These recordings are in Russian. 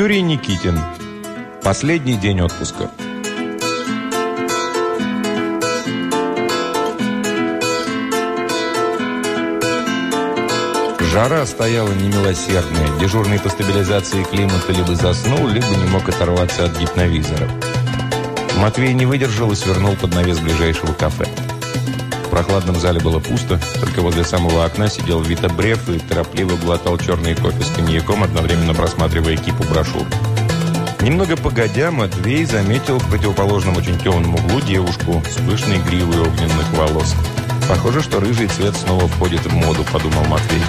Юрий Никитин. Последний день отпуска. Жара стояла немилосердная. Дежурный по стабилизации климата либо заснул, либо не мог оторваться от гипновизора. Матвей не выдержал и свернул под навес ближайшего кафе. Прохладном зале было пусто, только возле самого окна сидел Вита Бреф и торопливо глотал черный кофе с коньяком, одновременно просматривая кипу брошюр. Немного погодя, Матвей заметил в противоположном очень темном углу девушку с пышной гривой огненных волос. «Похоже, что рыжий цвет снова входит в моду», – подумал Матвей.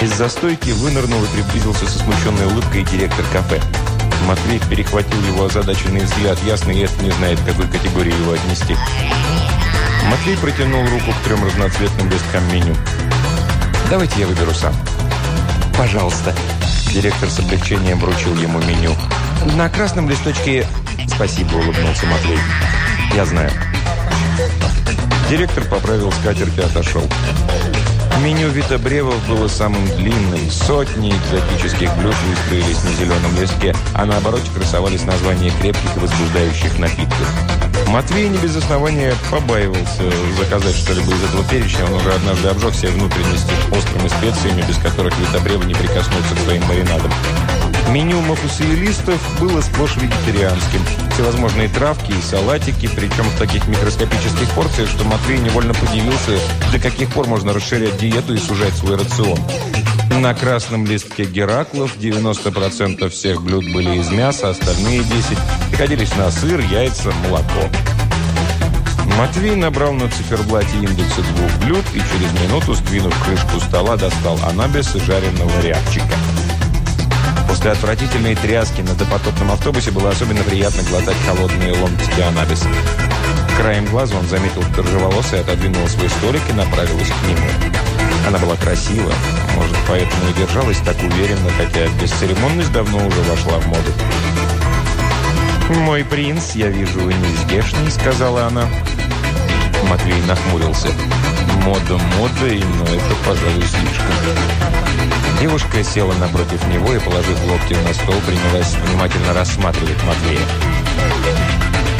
Из застойки вынырнул и приблизился со смущенной улыбкой директор кафе. Матвей перехватил его озадаченный взгляд. Ясно, и это не знает, к какой категории его отнести. Матвей протянул руку к трем разноцветным листкам меню. «Давайте я выберу сам». «Пожалуйста». Директор с облегчением вручил ему меню. «На красном листочке...» «Спасибо», — улыбнулся Матвей. «Я знаю». Директор поправил скатерть и отошел. Меню Витабревов было самым длинным. Сотни экзотических блюд выстроились на зеленом листке, а на обороте красовались названия крепких и возбуждающих напитков. Матвей не без основания побаивался заказать что-либо из этого перечня. Он уже однажды обжег себе внутренности острыми специями, без которых Витабревы не прикоснутся к своим маринадам. Меню мафусиелистов было сплошь вегетарианским. Всевозможные травки и салатики, причем в таких микроскопических порциях, что Матвей невольно подивился, до каких пор можно расширять диету и сужать свой рацион. На красном листке Гераклов 90% всех блюд были из мяса, остальные 10 приходились на сыр, яйца, молоко. Матвей набрал на циферблате индексы двух блюд и через минуту, сдвинув крышку стола, достал анабес и жареного рябчика. После отвратительной тряски на допотопном автобусе было особенно приятно глотать холодные ломтики анабиса. Краем глаза он заметил, рыжеволосая отодвинула свой столик и направилась к нему. Она была красива, может, поэтому и держалась так уверенно, хотя бесцеремонность давно уже вошла в моду. «Мой принц, я вижу, вы нездешний», — сказала она. Матвей нахмурился. «Мода модой, но это, пожалуй, слишком». Девушка села напротив него и, положив локти на стол, принялась внимательно рассматривать Матвея.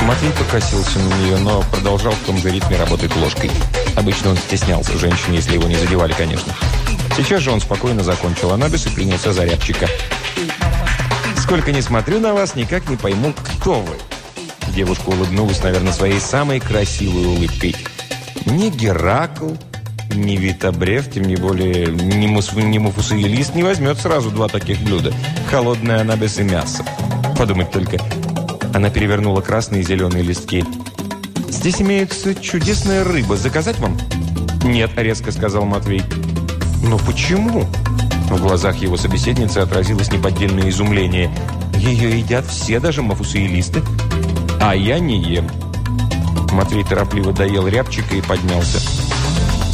Матвей покосился на нее, но продолжал в том же ритме работать ложкой. Обычно он стеснялся женщин, если его не задевали, конечно. Сейчас же он спокойно закончил анабис и принялся за рябчика. «Сколько не смотрю на вас, никак не пойму, кто вы». Девушка улыбнулась, наверное, своей самой красивой улыбкой. «Не Геракл, ни Витабрев, тем не более ни, мус, ни Муфусуилист не возьмет сразу два таких блюда. Холодное анабес и мясо. Подумать только. Она перевернула красные и зеленые листки. «Здесь имеется чудесная рыба. Заказать вам?» «Нет», — резко сказал Матвей. «Но почему?» В глазах его собеседницы отразилось неподдельное изумление. «Ее едят все, даже мафусуилисты. А я не ем». Матвей торопливо доел рябчика и поднялся.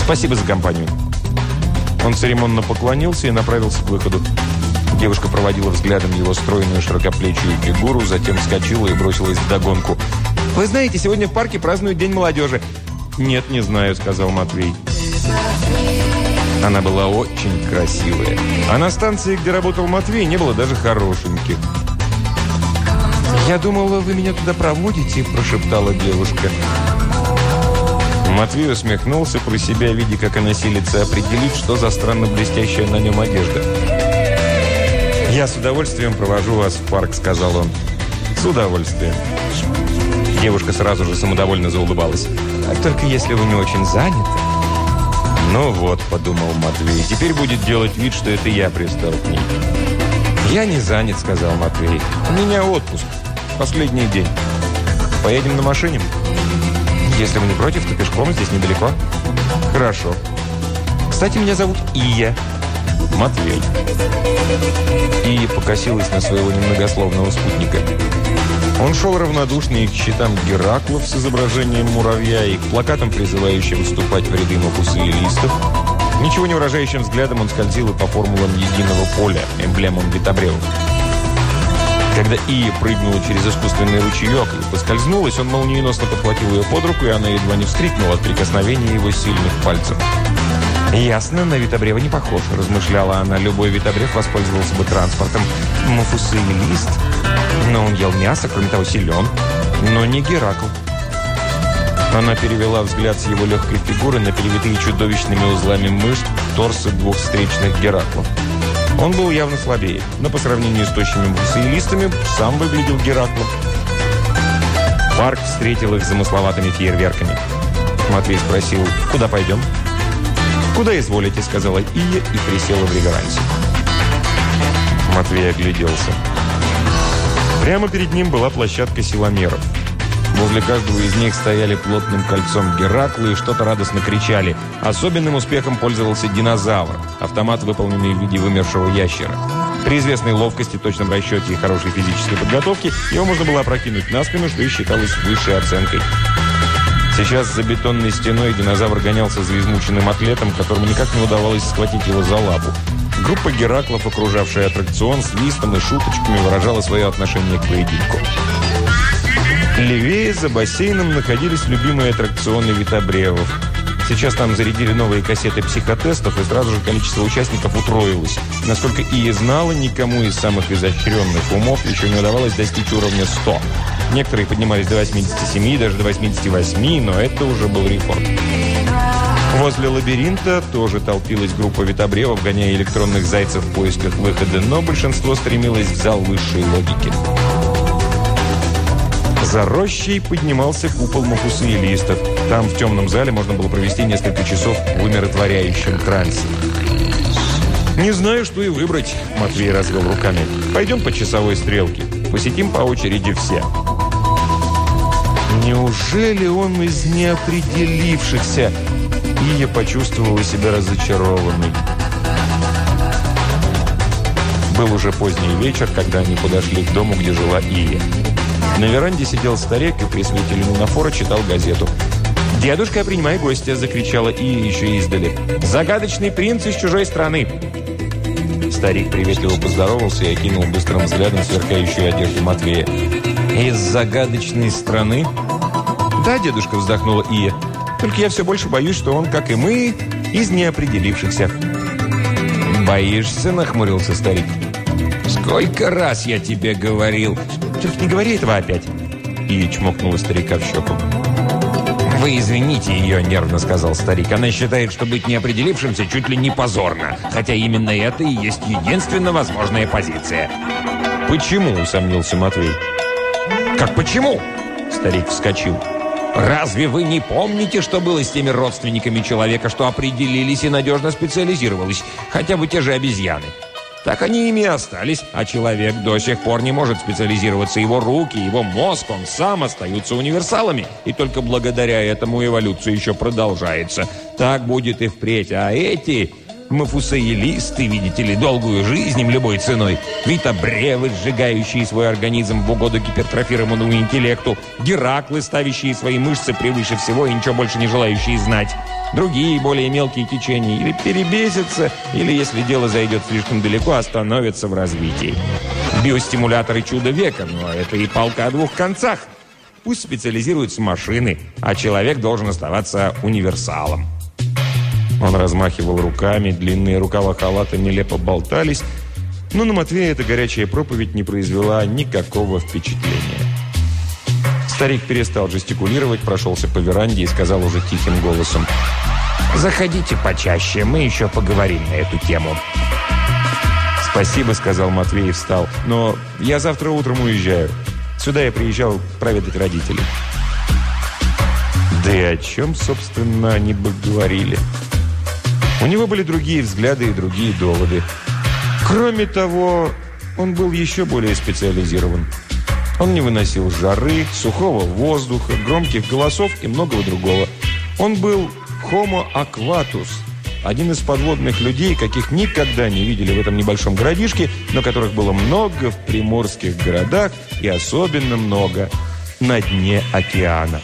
«Спасибо за компанию». Он церемонно поклонился и направился к выходу. Девушка проводила взглядом его стройную широкоплечую фигуру, затем вскочила и бросилась в догонку. «Вы знаете, сегодня в парке празднуют День молодежи». «Нет, не знаю», — сказал Матвей. Она была очень красивая. А на станции, где работал Матвей, не было даже хорошеньких. «Я думала, вы меня туда проводите», – прошептала девушка. Матвей усмехнулся про себя, видя, как она силится определить, что за странно блестящая на нем одежда. «Я с удовольствием провожу вас в парк», — сказал он. «С удовольствием». Девушка сразу же самодовольно заулыбалась. «А только если вы не очень заняты». «Ну вот», — подумал Матвей, — «теперь будет делать вид, что это я пристал к ней». «Я не занят», — сказал Матвей. «У меня отпуск. Последний день. Поедем на машине?» Если вы не против, то пешком здесь недалеко. Хорошо. Кстати, меня зовут Ия. Матвей. Ия покосилась на своего немногословного спутника. Он шел равнодушный к щитам Гераклов с изображением муравья и к плакатам, призывающим вступать в ряды Мапусы и листов. Ничего не выражающим взглядом он скользил и по формулам единого поля, эмблемам Витабревов. Когда Ия прыгнула через искусственный ручеек и поскользнулась, он молниеносно подхватил ее под руку, и она едва не вскрикнула от прикосновения его сильных пальцев. «Ясно, на витобрева не похож», – размышляла она. «Любой витобрев воспользовался бы транспортом. Мафусеилист. Но он ел мясо, кроме того, силен. Но не Геракл». Она перевела взгляд с его легкой фигуры на перевитые чудовищными узлами мышц торсы двух встречных Гераклов. Он был явно слабее, но по сравнению с тощими мафусеилистами сам выглядел Гераклом. Парк встретил их замысловатыми фейерверками. Матвей спросил, куда пойдем? «Куда изволите?» – сказала Ия и присела в реверансе. Матвей огляделся. Прямо перед ним была площадка силомеров. Возле каждого из них стояли плотным кольцом Гераклы и что-то радостно кричали. Особенным успехом пользовался динозавр, автомат, выполненный в виде вымершего ящера. При известной ловкости, точном расчете и хорошей физической подготовке его можно было опрокинуть на спину, что и считалось высшей оценкой. Сейчас за бетонной стеной динозавр гонялся за измученным атлетом, которому никак не удавалось схватить его за лапу. Группа Гераклов, окружавшая аттракцион, с свистом и шуточками выражала свое отношение к поединку. Левее за бассейном находились любимые аттракционы витобревов. Сейчас там зарядили новые кассеты психотестов, и сразу же количество участников утроилось. Насколько Ия знала, никому из самых изощренных умов еще не удавалось достичь уровня 100. Некоторые поднимались до 87, даже до 88, но это уже был рекорд. Возле лабиринта тоже толпилась группа витобревов, гоняя электронных зайцев в поисках выхода, но большинство стремилось в зал высшей логики. За рощей поднимался купол мафусуилистов. Там, в темном зале, можно было провести несколько часов в умиротворяющем трансе. «Не знаю, что и выбрать», – Матвей развел руками. «Пойдем по часовой стрелке. Посетим по очереди все». Неужели он из неопределившихся? И я почувствовала себя разочарованной. Был уже поздний вечер, когда они подошли к дому, где жила Ия. На веранде сидел старик и при свете люминофора читал газету. «Дедушка, принимай гостя!» – закричала Ия еще издали. «Загадочный принц из чужой страны!» Старик приветливо поздоровался и окинул быстрым взглядом сверкающую одежду Матвея. «Из загадочной страны?» «Да, дедушка», – вздохнула Ия. «Только я все больше боюсь, что он, как и мы, из неопределившихся». «Боишься?» – нахмурился старик. «Сколько раз я тебе говорил!» «Только не говори этого опять!» Ия чмокнула старика в щеку. «Вы извините ее», – нервно сказал старик. «Она считает, что быть неопределившимся чуть ли не позорно, хотя именно это и есть единственно возможная позиция». «Почему?» – усомнился Матвей. «Как почему?» – старик вскочил. «Разве вы не помните, что было с теми родственниками человека, что определились и надежно специализировались? Хотя бы те же обезьяны. Так они ими остались, а человек до сих пор не может специализироваться. Его руки, его мозг, он сам остаются универсалами. И только благодаря этому эволюция еще продолжается. Так будет и впредь. А эти мафусаилисты, видите ли, долгую жизнь им любой ценой. Витобревы, сжигающие свой организм в угоду гипертрофированному интеллекту. Гераклы, ставящие свои мышцы превыше всего и ничего больше не желающие знать. Другие, более мелкие течения или перебесятся, или, если дело зайдет слишком далеко, остановятся в развитии. Биостимуляторы чудо века, но это и палка о двух концах. Пусть специализируются машины, а человек должен оставаться универсалом. Он размахивал руками, длинные рукава халата нелепо болтались, но на Матвея эта горячая проповедь не произвела никакого впечатления. Старик перестал жестикулировать, прошелся по веранде и сказал уже тихим голосом. «Заходите почаще, мы еще поговорим на эту тему». «Спасибо», — сказал Матвей и встал. «Но я завтра утром уезжаю. Сюда я приезжал проведать родителей». Да и о чем, собственно, они бы говорили? У него были другие взгляды и другие доводы. Кроме того, он был еще более специализирован. Он не выносил жары, сухого воздуха, громких голосов и многого другого. Он был homo aquatus, один из подводных людей, каких никогда не видели в этом небольшом городишке, но которых было много в приморских городах и особенно много на дне океана.